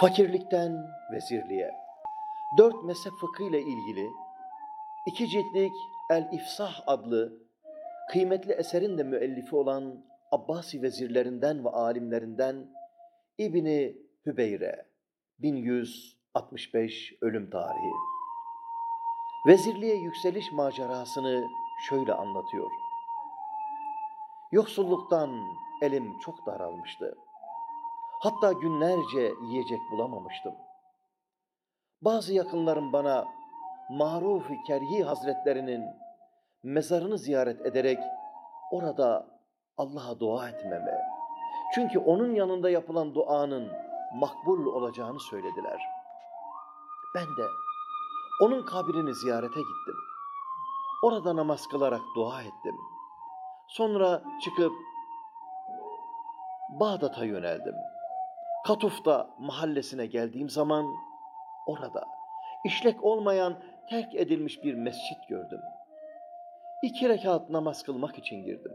Fakirlikten vezirliğe. Dört mezhep fıkı ile ilgili iki ciltlik El-İfsah adlı kıymetli eserin de müellifi olan Abbasi vezirlerinden ve alimlerinden İbni Hübeyre 1165 ölüm tarihi. Vezirliğe yükseliş macerasını şöyle anlatıyor. Yoksulluktan elim çok daralmıştı. Hatta günlerce yiyecek bulamamıştım. Bazı yakınlarım bana Maruf-i Kerhi Hazretlerinin mezarını ziyaret ederek orada Allah'a dua etmeme, çünkü onun yanında yapılan duanın makbul olacağını söylediler. Ben de onun kabrini ziyarete gittim. Orada namaz kılarak dua ettim. Sonra çıkıp Bağdat'a yöneldim. Katuf'ta mahallesine geldiğim zaman orada işlek olmayan terk edilmiş bir mescit gördüm. İki rekat namaz kılmak için girdim.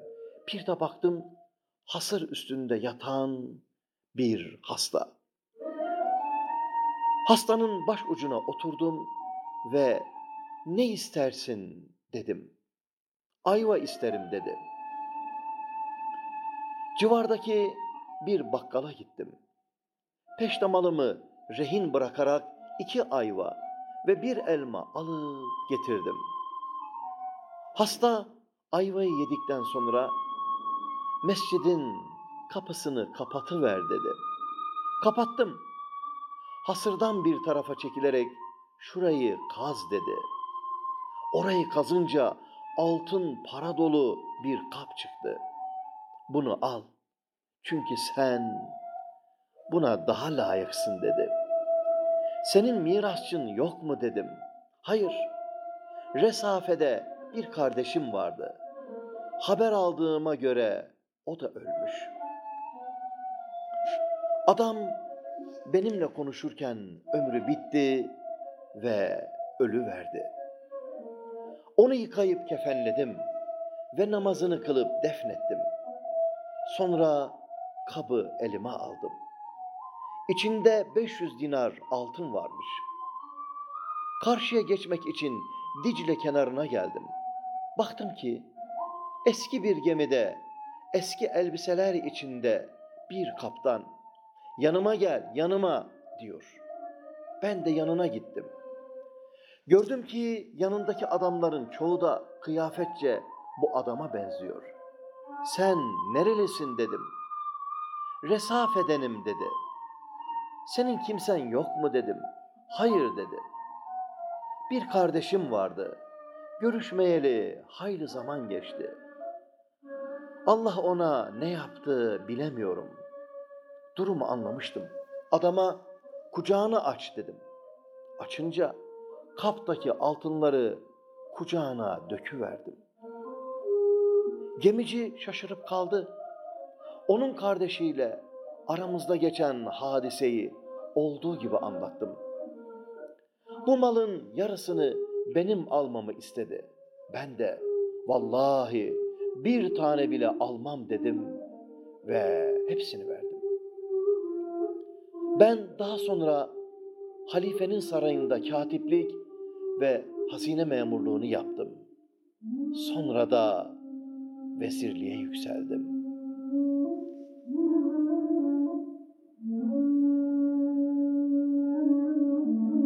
Bir de baktım hasır üstünde yatan bir hasta. Hastanın baş ucuna oturdum ve ne istersin dedim. Ayva isterim dedi. Civardaki bir bakkala gittim. Peştemalımı rehin bırakarak iki ayva ve bir elma alıp getirdim. Hasta ayvayı yedikten sonra mescidin kapısını kapatıver dedi. Kapattım. Hasırdan bir tarafa çekilerek şurayı kaz dedi. Orayı kazınca altın para dolu bir kap çıktı. Bunu al. Çünkü sen buna daha layıksın dedi. Senin mirasçın yok mu dedim. Hayır. Resafede bir kardeşim vardı. Haber aldığıma göre o da ölmüş. Adam benimle konuşurken ömrü bitti ve ölü verdi. Onu yıkayıp kefenledim ve namazını kılıp defnettim. Sonra kabı elime aldım. İçinde 500 dinar altın varmış. Karşıya geçmek için Dicle kenarına geldim. Baktım ki eski bir gemide, eski elbiseler içinde bir kaptan yanıma gel, yanıma diyor. Ben de yanına gittim. Gördüm ki yanındaki adamların çoğu da kıyafetçe bu adama benziyor. Sen nerelisin dedim. Resafedenim dedi. Senin kimsen yok mu dedim. Hayır dedi. Bir kardeşim vardı. Görüşmeyeli hayli zaman geçti. Allah ona ne yaptı bilemiyorum. Durumu anlamıştım. Adama kucağını aç dedim. Açınca kaptaki altınları kucağına döküverdim. Gemici şaşırıp kaldı. Onun kardeşiyle aramızda geçen hadiseyi olduğu gibi anlattım. Bu malın yarısını benim almamı istedi. Ben de vallahi bir tane bile almam dedim ve hepsini verdim. Ben daha sonra halifenin sarayında katiplik ve hazine memurluğunu yaptım. Sonra da vezirliğe yükseldim. Mm-hmm.